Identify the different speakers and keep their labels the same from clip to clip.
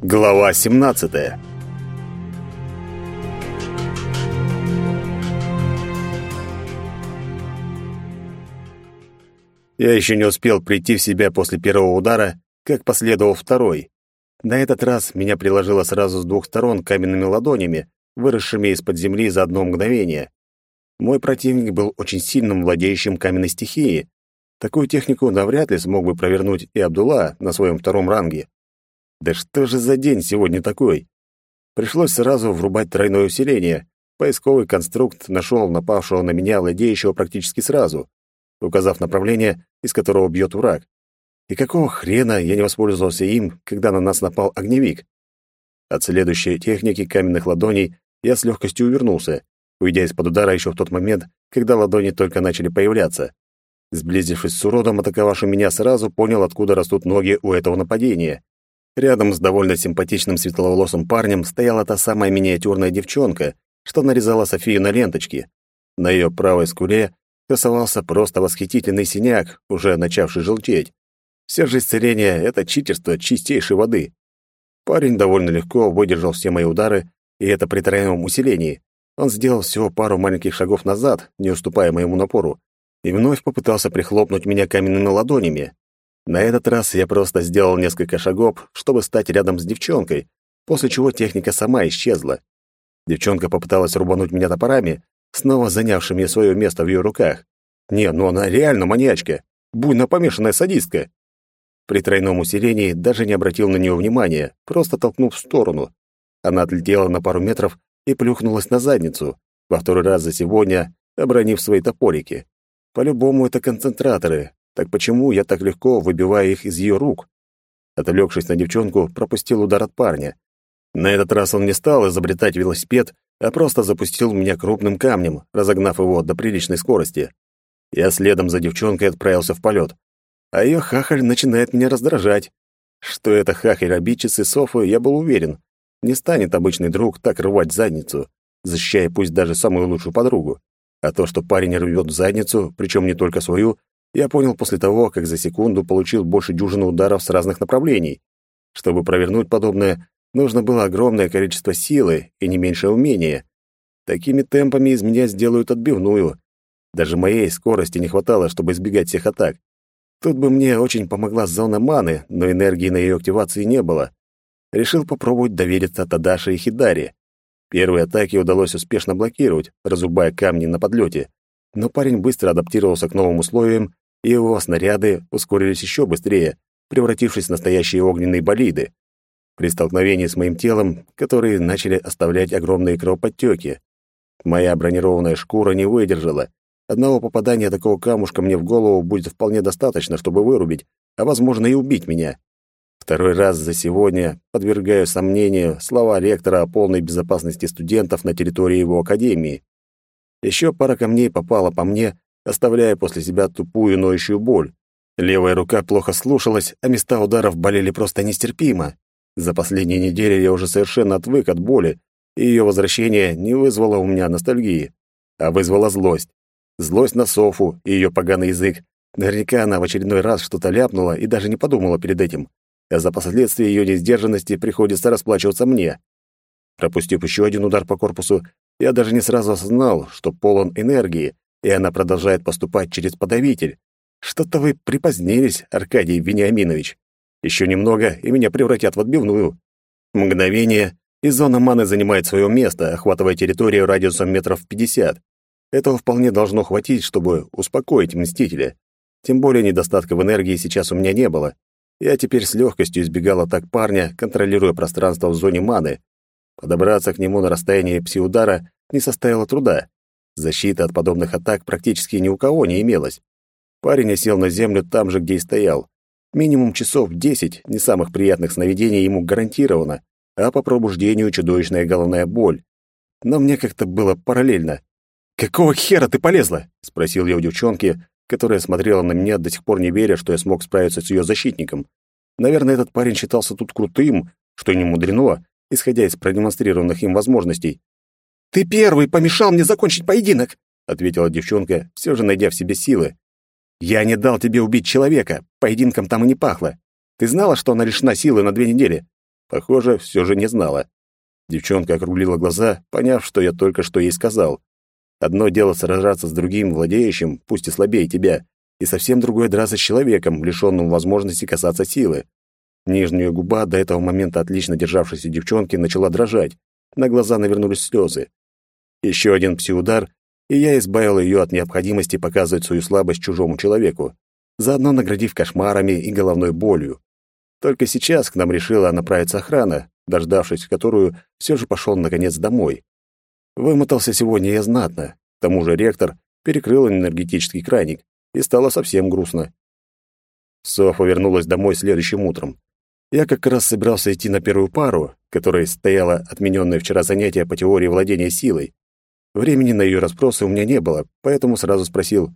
Speaker 1: Глава 17. Я еще не успел прийти в себя после первого удара, как последовал второй. На этот раз меня приложило сразу с двух сторон каменными ладонями, выросшими из-под земли за одно мгновение. Мой противник был очень сильным владеющим каменной стихией. Такую технику навряд ли смог бы провернуть и Абдулла на своем втором ранге. Да что же за день сегодня такой? Пришлось сразу врубать тройное усиление. Поисковый конструкт нашел напавшего на меня владеющего практически сразу, указав направление, из которого бьет враг. И какого хрена я не воспользовался им, когда на нас напал огневик? От следующей техники каменных ладоней я с легкостью увернулся, уйдя из-под удара еще в тот момент, когда ладони только начали появляться. Сблизившись с уродом, атаковавшим меня сразу, понял, откуда растут ноги у этого нападения. Рядом с довольно симпатичным светловолосым парнем стояла та самая миниатюрная девчонка, что нарезала Софию на ленточки. На ее правой скуле красовался просто восхитительный синяк, уже начавший желтеть. Все же исцеление — это читерство чистейшей воды. Парень довольно легко выдержал все мои удары, и это при тройном усилении. Он сделал всего пару маленьких шагов назад, не уступая моему напору, и вновь попытался прихлопнуть меня каменными ладонями, на этот раз я просто сделал несколько шагов, чтобы стать рядом с девчонкой, после чего техника сама исчезла. Девчонка попыталась рубануть меня топорами, снова занявшими свое место в ее руках. Не, ну она реально маньячка, буйно помешанная садистка. При тройном усилении даже не обратил на нее внимания, просто толкнув в сторону. Она отлетела на пару метров и плюхнулась на задницу, во второй раз за сегодня обронив свои топорики. По-любому это концентраторы, так почему я так легко выбиваю их из ее рук? Отвлекшись на девчонку, пропустил удар от парня. На этот раз он не стал изобретать велосипед, а просто запустил меня крупным камнем, разогнав его до приличной скорости. Я следом за девчонкой отправился в полет. А ее хахаль начинает меня раздражать. Что это хахаль обидчицы Софы, я был уверен. Не станет обычный друг так рвать задницу, защищая пусть даже самую лучшую подругу. А то, что парень рвет задницу, причем не только свою, я понял после того, как за секунду получил больше дюжины ударов с разных направлений. Чтобы провернуть подобное, нужно было огромное количество силы и не меньшее умения. Такими темпами из меня сделают отбивную. Даже моей скорости не хватало, чтобы избегать всех атак. Тут бы мне очень помогла зона маны, но энергии на ее активации не было. Решил попробовать довериться Тадаше и Хидаре. Первые атаки удалось успешно блокировать, разрубая камни на подлете. Но парень быстро адаптировался к новым условиям и его снаряды ускорились еще быстрее, превратившись в настоящие огненные болиды. При столкновении с моим телом, которые начали оставлять огромные кровоподтеки. Моя бронированная шкура не выдержала. Одного попадания такого камушка мне в голову будет вполне достаточно, чтобы вырубить, а, возможно, и убить меня. Второй раз за сегодня подвергаю сомнению слова ректора о полной безопасности студентов на территории его академии. Еще пара камней попала по мне, оставляя после себя тупую ноющую боль. Левая рука плохо слушалась, а места ударов болели просто нестерпимо. За последние недели я уже совершенно отвык от боли, и ее возвращение не вызвало у меня ностальгии, а вызвало злость. Злость на Софу и ее поганый язык. Наверняка она в очередной раз что-то ляпнула и даже не подумала перед этим. А за последствия ее несдержанности приходится расплачиваться мне. Пропустив еще один удар по корпусу, я даже не сразу осознал, что полон энергии, и она продолжает поступать через подавитель. Что-то вы припозднились, Аркадий Вениаминович. Еще немного, и меня превратят в отбивную. Мгновение, и зона маны занимает свое место, охватывая территорию радиусом метров 50. Этого вполне должно хватить, чтобы успокоить Мстителя. Тем более недостатка в энергии сейчас у меня не было. Я теперь с легкостью избегал атак парня, контролируя пространство в зоне маны. Подобраться к нему на расстояние пси-удара не составило труда. Защиты от подобных атак практически ни у кого не имелось. Парень осел на землю там же, где и стоял. Минимум часов десять не самых приятных сновидений ему гарантировано, а по пробуждению чудовищная головная боль. Но мне как-то было параллельно. «Какого хера ты полезла?» — спросил я у девчонки, которая смотрела на меня, до сих пор не веря, что я смог справиться с ее защитником. Наверное, этот парень считался тут крутым, что не мудрено, исходя из продемонстрированных им возможностей. «Ты первый помешал мне закончить поединок», — ответила девчонка, все же найдя в себе силы. «Я не дал тебе убить человека, поединком там и не пахло. Ты знала, что она лишена силы на две недели? Похоже, все же не знала. Девчонка округлила глаза, поняв, что я только что ей сказал. Одно дело сражаться с другим владеющим, пусть и слабее тебя, и совсем другое драться с человеком, лишённым возможности касаться силы. Нижняя губа, до этого момента отлично державшейся девчонки, начала дрожать. На глаза навернулись слезы. Еще один пси-удар, и я избавил ее от необходимости показывать свою слабость чужому человеку, заодно наградив кошмарами и головной болью. Только сейчас к нам решила направиться охрана, дождавшись которую, все же пошел наконец домой. Вымотался сегодня я знатно. К тому же ректор перекрыл энергетический краник, и стало совсем грустно. Софа вернулась домой следующим утром. Я как раз собирался идти на первую пару, которой стояло отмененное вчера занятие по теории владения силой. Времени на ее расспросы у меня не было, поэтому сразу спросил,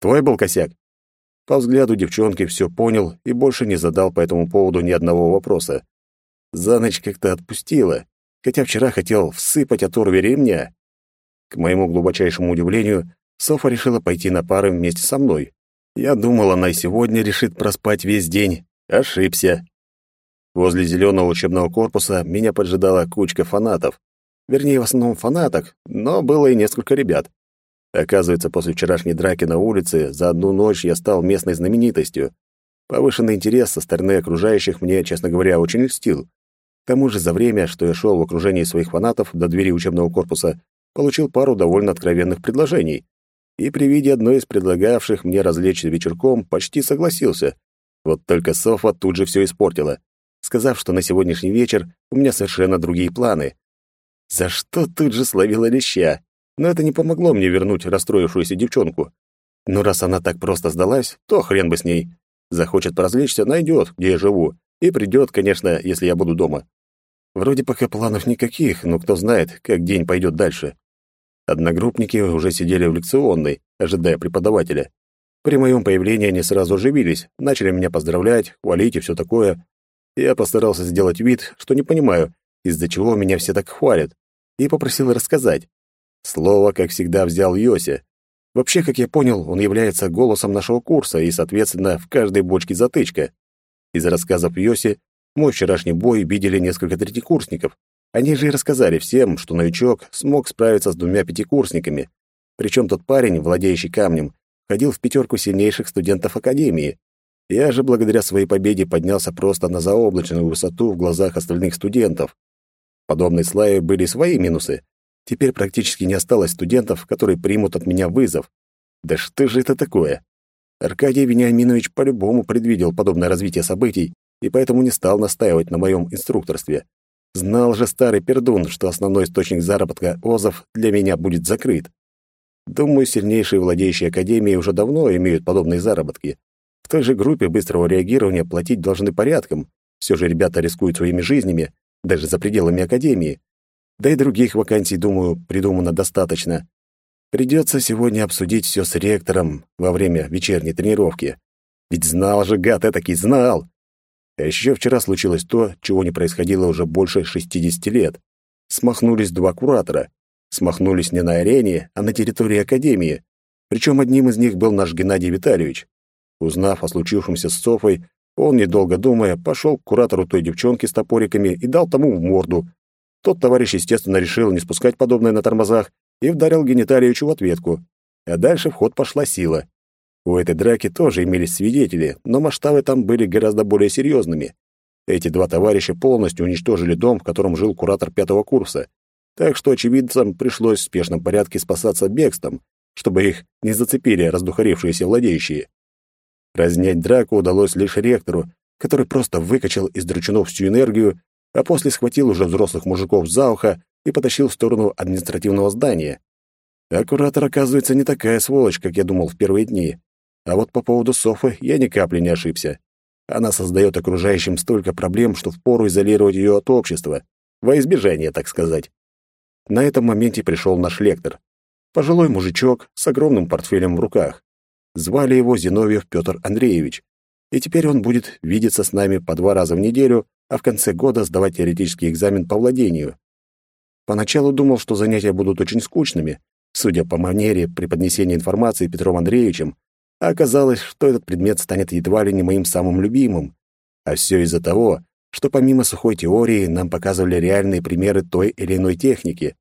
Speaker 1: «Твой был косяк?» По взгляду девчонки все понял и больше не задал по этому поводу ни одного вопроса. За ночь как-то отпустила, хотя вчера хотел всыпать от урви ремня. К моему глубочайшему удивлению, Софа решила пойти на пары вместе со мной. Я думал, она и сегодня решит проспать весь день. Ошибся. Возле зеленого учебного корпуса меня поджидала кучка фанатов. Вернее, в основном фанаток, но было и несколько ребят. Оказывается, после вчерашней драки на улице за одну ночь я стал местной знаменитостью. Повышенный интерес со стороны окружающих мне, честно говоря, очень льстил. К тому же за время, что я шел в окружении своих фанатов до двери учебного корпуса, получил пару довольно откровенных предложений. И при виде одной из предлагавших мне развлечься вечерком почти согласился. Вот только Софа тут же все испортила сказав, что на сегодняшний вечер у меня совершенно другие планы. За что тут же словила леща, но это не помогло мне вернуть расстроившуюся девчонку. Но раз она так просто сдалась, то хрен бы с ней. Захочет поразвлечься, найдет, где я живу, и придет, конечно, если я буду дома. Вроде пока планов никаких, но кто знает, как день пойдет дальше. Одногруппники уже сидели в лекционной, ожидая преподавателя. При моем появлении они сразу оживились, начали меня поздравлять, хвалить и все такое. Я постарался сделать вид, что не понимаю, из-за чего меня все так хвалят, и попросил рассказать. Слово, как всегда, взял Йоси. Вообще, как я понял, он является голосом нашего курса и, соответственно, в каждой бочке затычка. Из рассказов Йоси мой вчерашний бой видели несколько третьекурсников. Они же и рассказали всем, что новичок смог справиться с двумя пятикурсниками. Причем тот парень, владеющий камнем, входил в пятерку сильнейших студентов Академии. Я же благодаря своей победе поднялся просто на заоблачную высоту в глазах остальных студентов. Подобной славе были свои минусы. Теперь практически не осталось студентов, которые примут от меня вызов. Да что же это такое? Аркадий Вениаминович по-любому предвидел подобное развитие событий и поэтому не стал настаивать на моем инструкторстве. Знал же старый пердун, что основной источник заработка озов для меня будет закрыт. Думаю, сильнейшие владеющие Академией уже давно имеют подобные заработки. Той же группе быстрого реагирования платить должны порядком. Все же ребята рискуют своими жизнями, даже за пределами академии. Да и других вакансий, думаю, придумано достаточно. Придется сегодня обсудить все с ректором во время вечерней тренировки. Ведь знал же гад этакий, знал. А еще вчера случилось то, чего не происходило уже больше 60 лет. Смахнулись два куратора. Смахнулись не на арене, а на территории академии. Причем одним из них был наш Геннадий Витальевич. Узнав о случившемся с Софой, он, недолго думая, пошел к куратору той девчонки с топориками и дал тому в морду. Тот товарищ, естественно, решил не спускать подобное на тормозах и вдарил Гениталиевичу в ответку. А дальше в ход пошла сила. У этой драки тоже имелись свидетели, но масштабы там были гораздо более серьезными. Эти два товарища полностью уничтожили дом, в котором жил куратор пятого курса. Так что очевидцам пришлось в спешном порядке спасаться бегством, чтобы их не зацепили раздухарившиеся владеющие. Разнять драку удалось лишь ректору, который просто выкачал из дручунов всю энергию, а после схватил уже взрослых мужиков за ухо и потащил в сторону административного здания. А оказывается, не такая сволочь, как я думал в первые дни. А вот по поводу Софы я ни капли не ошибся. Она создает окружающим столько проблем, что впору изолировать ее от общества. Во избежание, так сказать. На этом моменте пришел наш лектор. Пожилой мужичок с огромным портфелем в руках. Звали его Зиновьев Петр Андреевич. И теперь он будет видеться с нами по два раза в неделю, а в конце года сдавать теоретический экзамен по владению. Поначалу думал, что занятия будут очень скучными, судя по манере преподнесения информации Петром Андреевичем, а оказалось, что этот предмет станет едва ли не моим самым любимым. А все из-за того, что помимо сухой теории нам показывали реальные примеры той или иной техники.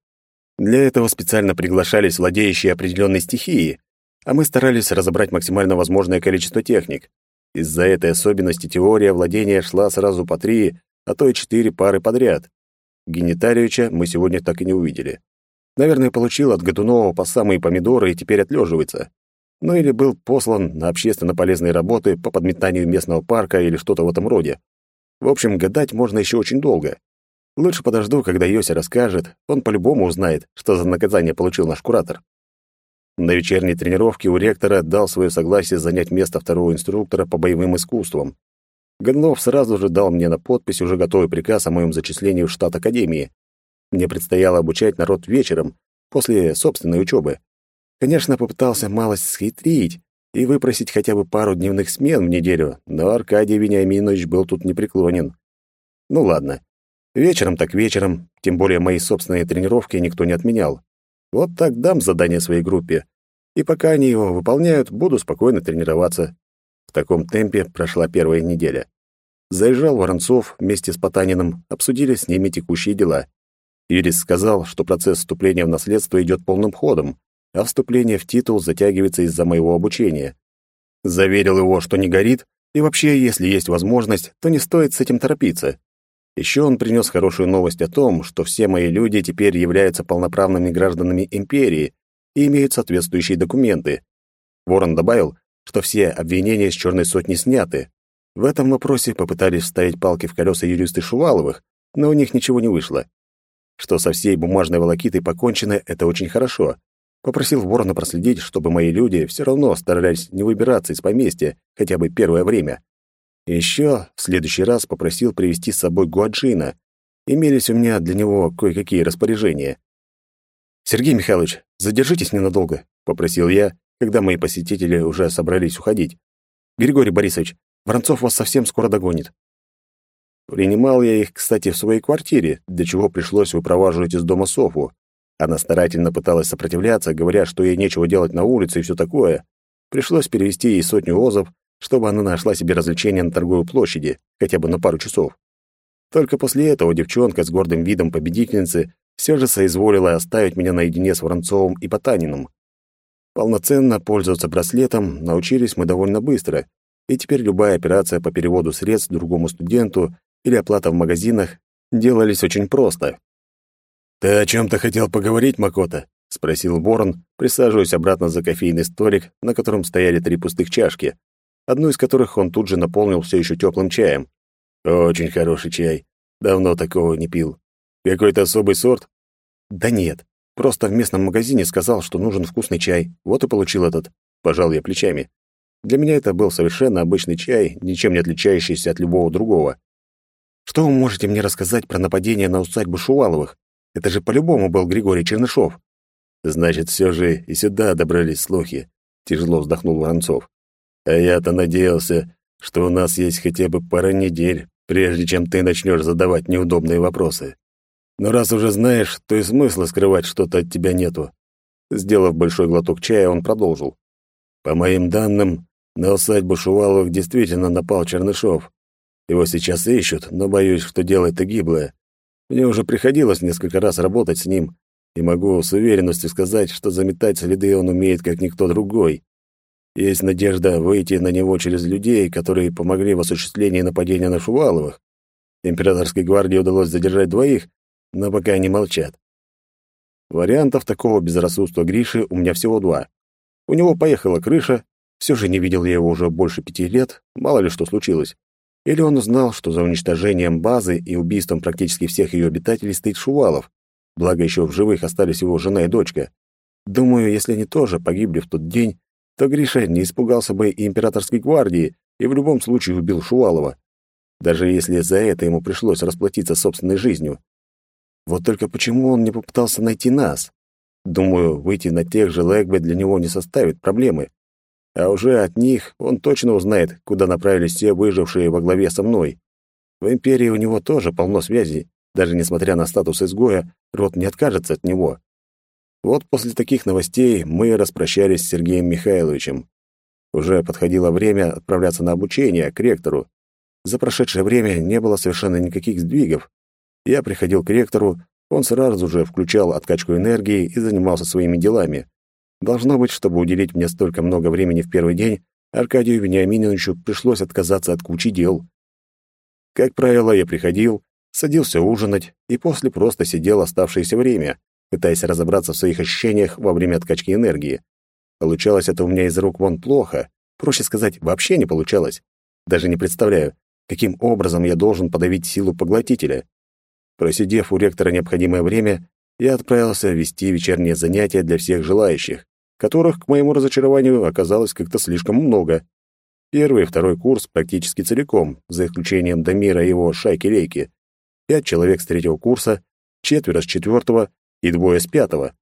Speaker 1: Для этого специально приглашались владеющие определенной стихией, а мы старались разобрать максимально возможное количество техник. Из-за этой особенности теория владения шла сразу по три, а то и четыре пары подряд. Генитаревича мы сегодня так и не увидели. Наверное, получил от Годунова по самые помидоры и теперь отлеживается. Ну или был послан на общественно полезные работы по подметанию местного парка или что-то в этом роде. В общем, гадать можно еще очень долго. Лучше подожду, когда Йося расскажет, он по-любому узнает, что за наказание получил наш куратор. На вечерней тренировке у ректора дал свое согласие занять место второго инструктора по боевым искусствам. Годунов сразу же дал мне на подпись уже готовый приказ о моем зачислении в штат Академии. Мне предстояло обучать народ вечером, после собственной учебы. Конечно, попытался малость схитрить и выпросить хотя бы пару дневных смен в неделю, но Аркадий Вениаминович был тут непреклонен. Ну ладно. Вечером так вечером, тем более мои собственные тренировки никто не отменял. Вот так дам задание своей группе. И пока они его выполняют, буду спокойно тренироваться. В таком темпе прошла первая неделя. Заезжал Воронцов вместе с Потаниным, обсудили с ними текущие дела. Юрис сказал, что процесс вступления в наследство идет полным ходом, а вступление в титул затягивается из-за моего обучения. Заверил его, что не горит, и вообще, если есть возможность, то не стоит с этим торопиться. Еще он принес хорошую новость о том, что все мои люди теперь являются полноправными гражданами империи и имеют соответствующие документы. Ворон добавил, что все обвинения с черной сотни сняты. В этом вопросе попытались вставить палки в колеса юристы Шуваловых, но у них ничего не вышло. Что со всей бумажной волокитой покончено, это очень хорошо. Попросил Ворона проследить, чтобы мои люди все равно старались не выбираться из поместья хотя бы первое время. И еще в следующий раз попросил привести с собой Гуаджина. Имелись у меня для него кое-какие распоряжения. «Сергей Михайлович, задержитесь ненадолго», — попросил я, когда мои посетители уже собрались уходить. «Григорий Борисович, Воронцов вас совсем скоро догонит. Принимал я их, кстати, в своей квартире, для чего пришлось выпроваживать из дома Софу. Она старательно пыталась сопротивляться, говоря, что ей нечего делать на улице и все такое. Пришлось перевести ей сотню озов, чтобы она нашла себе развлечение на торговой площади, хотя бы на пару часов. Только после этого девчонка с гордым видом победительницы все же соизволила оставить меня наедине с Воронцовым и Потаниным. Полноценно пользоваться браслетом научились мы довольно быстро, и теперь любая операция по переводу средств другому студенту или оплата в магазинах делались очень просто. «Ты о чем-то хотел поговорить, Макота?» — спросил Ворон, присаживаясь обратно за кофейный столик, на котором стояли три пустых чашки, одну из которых он тут же наполнил все еще теплым чаем. «Очень хороший чай. Давно такого не пил. Какой-то особый сорт?» «Да нет. Просто в местном магазине сказал, что нужен вкусный чай. Вот и получил этот». Пожал я плечами. Для меня это был совершенно обычный чай, ничем не отличающийся от любого другого. Что вы можете мне рассказать про нападение на усадьбу Шуваловых? Это же по-любому был Григорий Чернышов. Значит, все же и сюда добрались слухи, тяжело вздохнул Воронцов. А я-то надеялся, что у нас есть хотя бы пара недель, прежде чем ты начнешь задавать неудобные вопросы. Но раз уже знаешь, то и смысла скрывать что-то от тебя нету. Сделав большой глоток чая, он продолжил. По моим данным, на усадьбу Шуваловых действительно напал Чернышов. Его сейчас ищут, но боюсь, что дело это гиблое. Мне уже приходилось несколько раз работать с ним, и могу с уверенностью сказать, что заметать следы он умеет, как никто другой. Есть надежда выйти на него через людей, которые помогли в осуществлении нападения на Шуваловых. Императорской гвардии удалось задержать двоих, но пока они молчат. Вариантов такого безрассудства Гриши у меня всего два. У него поехала крыша, все же не видел я его уже больше пяти лет, мало ли что случилось. Или он узнал, что за уничтожением базы и убийством практически всех ее обитателей стоит Шувалов. Благо, еще в живых остались его жена и дочка. Думаю, если они тоже погибли в тот день, то Гриша не испугался бы и императорской гвардии и в любом случае убил Шувалова. Даже если за это ему пришлось расплатиться собственной жизнью. Вот только почему он не попытался найти нас? Думаю, выйти на тех же Лэгбе для него не составит проблемы а уже от них он точно узнает, куда направились все выжившие во главе со мной. В империи у него тоже полно связей, даже несмотря на статус изгоя, род не откажется от него. Вот после таких новостей мы распрощались с Сергеем Михайловичем. Уже подходило время отправляться на обучение к ректору. За прошедшее время не было совершенно никаких сдвигов. Я приходил к ректору, он сразу же включал откачку энергии и занимался своими делами. Должно быть, чтобы уделить мне столько много времени в первый день, Аркадию Вениаминовичу пришлось отказаться от кучи дел. Как правило, я приходил, садился ужинать и после просто сидел оставшееся время, пытаясь разобраться в своих ощущениях во время откачки энергии. Получалось это у меня из рук вон плохо, проще сказать, вообще не получалось. Даже не представляю, каким образом я должен подавить силу поглотителя. Просидев у ректора необходимое время, я отправился вести вечерние занятия для всех желающих, которых, к моему разочарованию, оказалось как-то слишком много. Первый и второй курс практически целиком, за исключением Дамира и его шайки-лейки. Пять человек с третьего курса, четверо с четвертого и двое с пятого.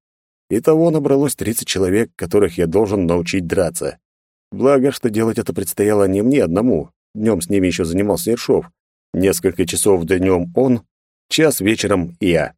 Speaker 1: Итого набралось 30 человек, которых я должен научить драться. Благо, что делать это предстояло не мне одному. Днем с ними еще занимался Ершов. Несколько часов днем он, час вечером я.